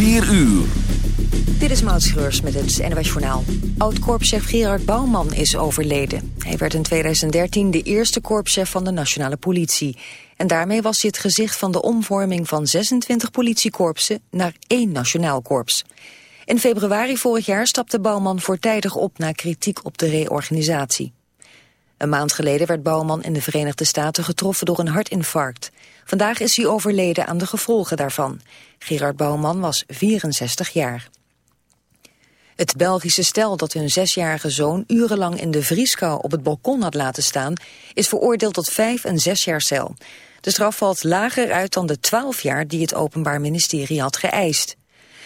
4 uur. Dit is Maud Schreurs met het NWS Journaal. Oud-korpschef Gerard Bouwman is overleden. Hij werd in 2013 de eerste korpschef van de nationale politie. En daarmee was hij het gezicht van de omvorming van 26 politiekorpsen naar één nationaal korps. In februari vorig jaar stapte Bouwman voortijdig op na kritiek op de reorganisatie. Een maand geleden werd Bouwman in de Verenigde Staten getroffen door een hartinfarct. Vandaag is hij overleden aan de gevolgen daarvan. Gerard Bouwman was 64 jaar. Het Belgische stel dat hun zesjarige zoon urenlang in de vrieskou op het balkon had laten staan, is veroordeeld tot vijf en zes jaar cel. De straf valt lager uit dan de twaalf jaar die het Openbaar Ministerie had geëist.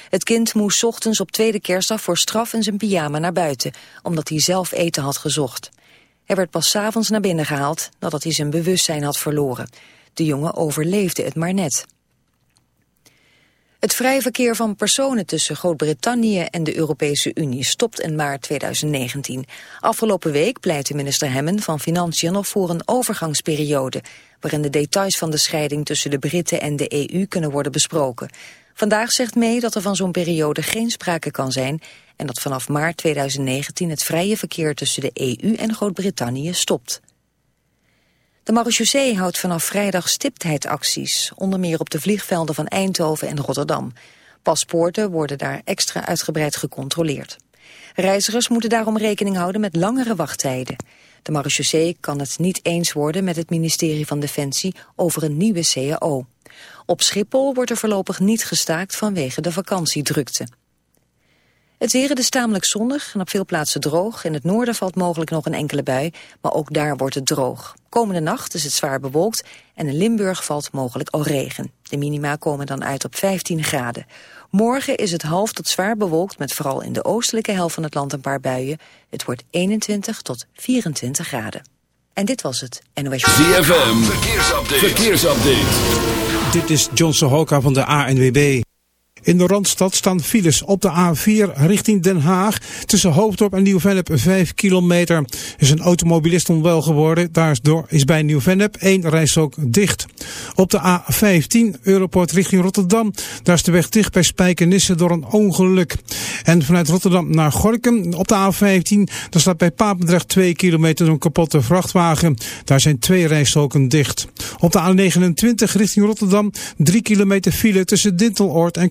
Het kind moest ochtends op tweede kerstdag voor straf in zijn pyjama naar buiten, omdat hij zelf eten had gezocht. Hij werd pas s'avonds naar binnen gehaald nadat hij zijn bewustzijn had verloren. De jongen overleefde het maar net. Het vrije verkeer van personen tussen Groot-Brittannië en de Europese Unie stopt in maart 2019. Afgelopen week pleitte minister Hemmen van Financiën nog voor een overgangsperiode, waarin de details van de scheiding tussen de Britten en de EU kunnen worden besproken. Vandaag zegt May dat er van zo'n periode geen sprake kan zijn en dat vanaf maart 2019 het vrije verkeer tussen de EU en Groot-Brittannië stopt. De marechaussee houdt vanaf vrijdag stiptheidacties, onder meer op de vliegvelden van Eindhoven en Rotterdam. Paspoorten worden daar extra uitgebreid gecontroleerd. Reizigers moeten daarom rekening houden met langere wachttijden. De marechaussee kan het niet eens worden met het ministerie van Defensie over een nieuwe CAO. Op Schiphol wordt er voorlopig niet gestaakt vanwege de vakantiedrukte. Het weer is tamelijk zonnig en op veel plaatsen droog. In het noorden valt mogelijk nog een enkele bui, maar ook daar wordt het droog. Komende nacht is het zwaar bewolkt en in Limburg valt mogelijk al regen. De minima komen dan uit op 15 graden. Morgen is het half tot zwaar bewolkt met vooral in de oostelijke helft van het land een paar buien. Het wordt 21 tot 24 graden. En dit was het NOS. ZFM, verkeersupdate. verkeersupdate. Dit is John Sohoka van de ANWB. In de Randstad staan files op de A4 richting Den Haag. Tussen Hoofddorp en Nieuw-Vennep 5 kilometer. is een automobilist onwel geworden. Daardoor is bij Nieuw-Vennep één rijstrook dicht. Op de A15 Europort richting Rotterdam. Daar is de weg dicht bij Spijkenisse door een ongeluk. En vanuit Rotterdam naar Gorkum op de A15. Daar staat bij Papendrecht 2 kilometer een kapotte vrachtwagen. Daar zijn twee rijstroken dicht. Op de A29 richting Rotterdam 3 kilometer file tussen Dinteloord en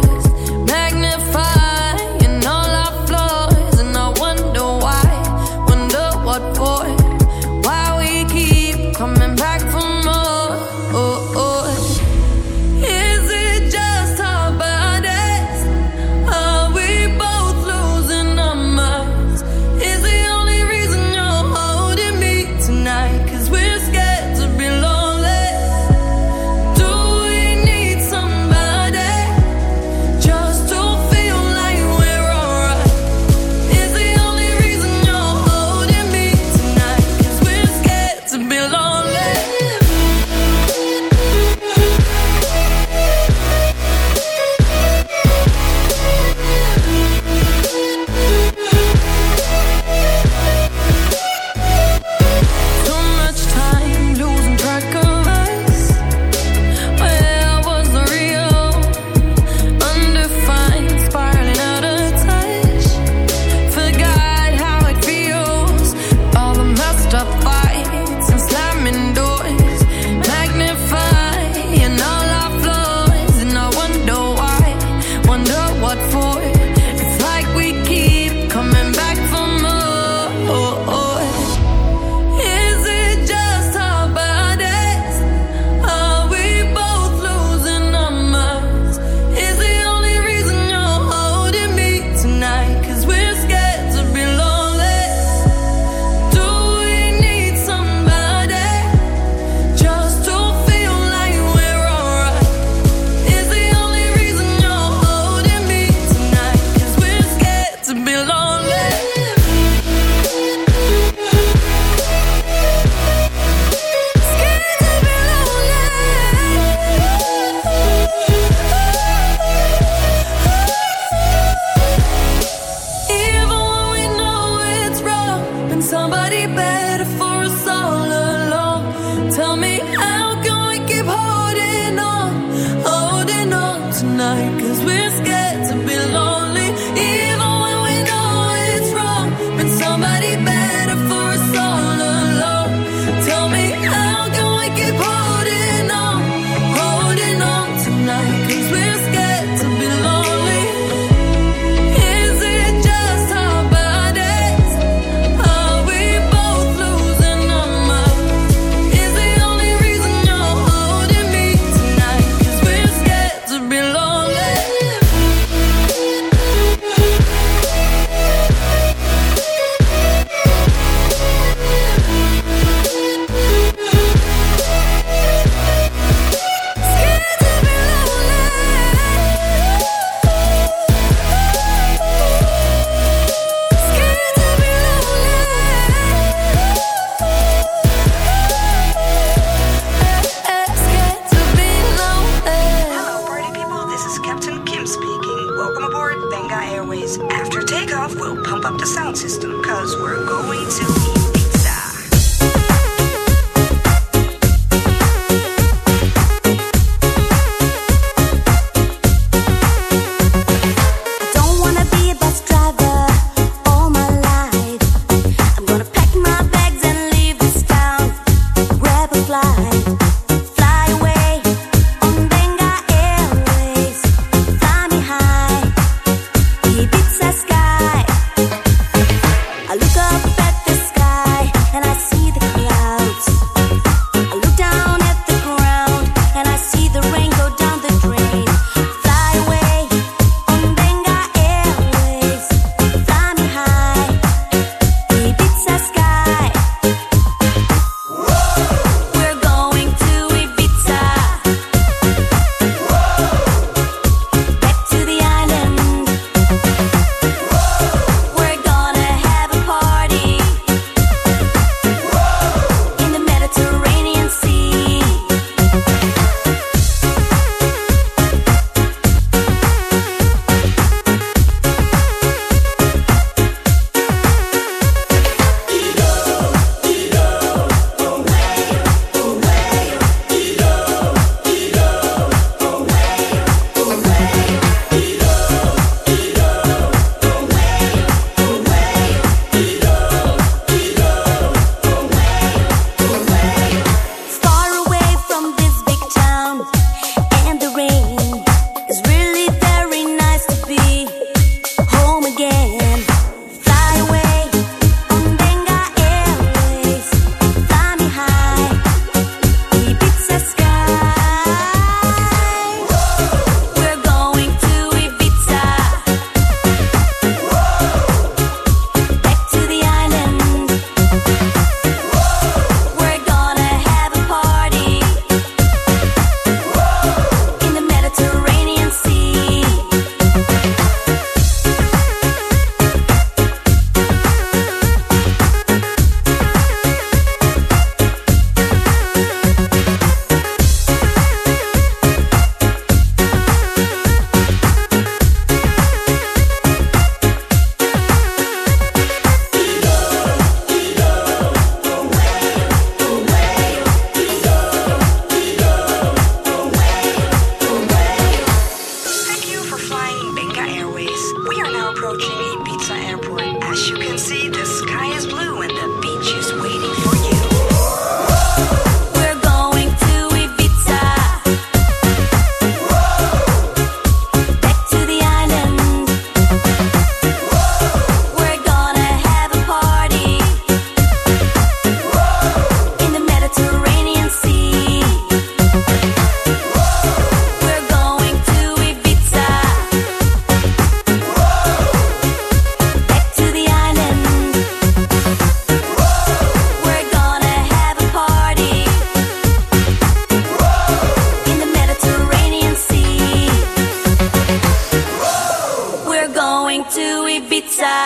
To Ibiza.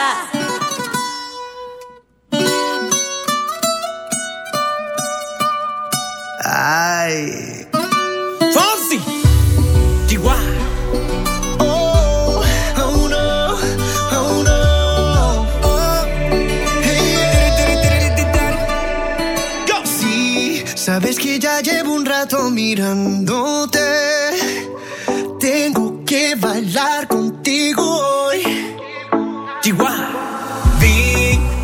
Ay. Fonsi, Chihuahua. Oh, oh no, oh no. Oh, hey, Go. Sí, sabes que ya llevo un rato mirándote. Tengo que bailar contigo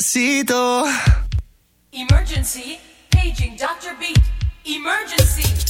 Despacito. Emergency, paging Dr. Beat. Emergency.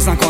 faisant qu'on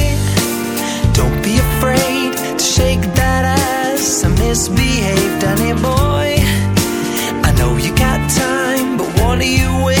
take that ass, I misbehaved honey boy. I know you got time, but what are you waiting?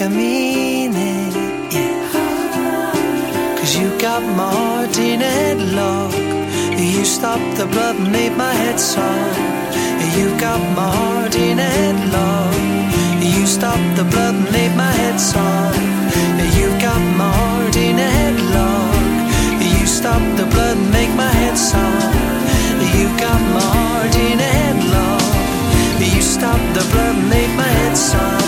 I mean it. Cause you got Martin headlock. You stopped the blood and made my head soft. You got Martin headlock. You stopped the blood and made my head soft. You got Martin headlock. You stopped the blood and make my head soft. You got Martin headlock. You stopped the blood and made my head soft.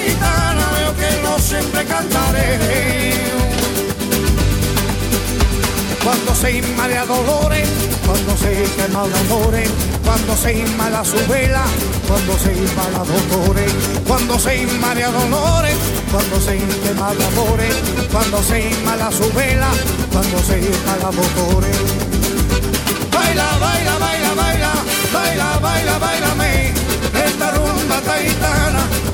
Rumba. Cuando se inmala dolores, cuando se quema de amores, cuando se inmala su vela, cuando se inmala dolores, cuando se inmala dolores, cuando se quema de amores, cuando se inmala su vela, cuando se inmala dolores. Baila, baila, baila, baila, baila, baila, esta rumba esta gitana que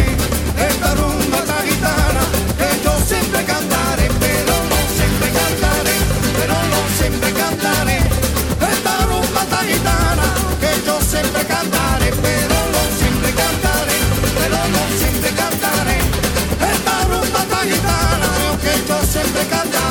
siempre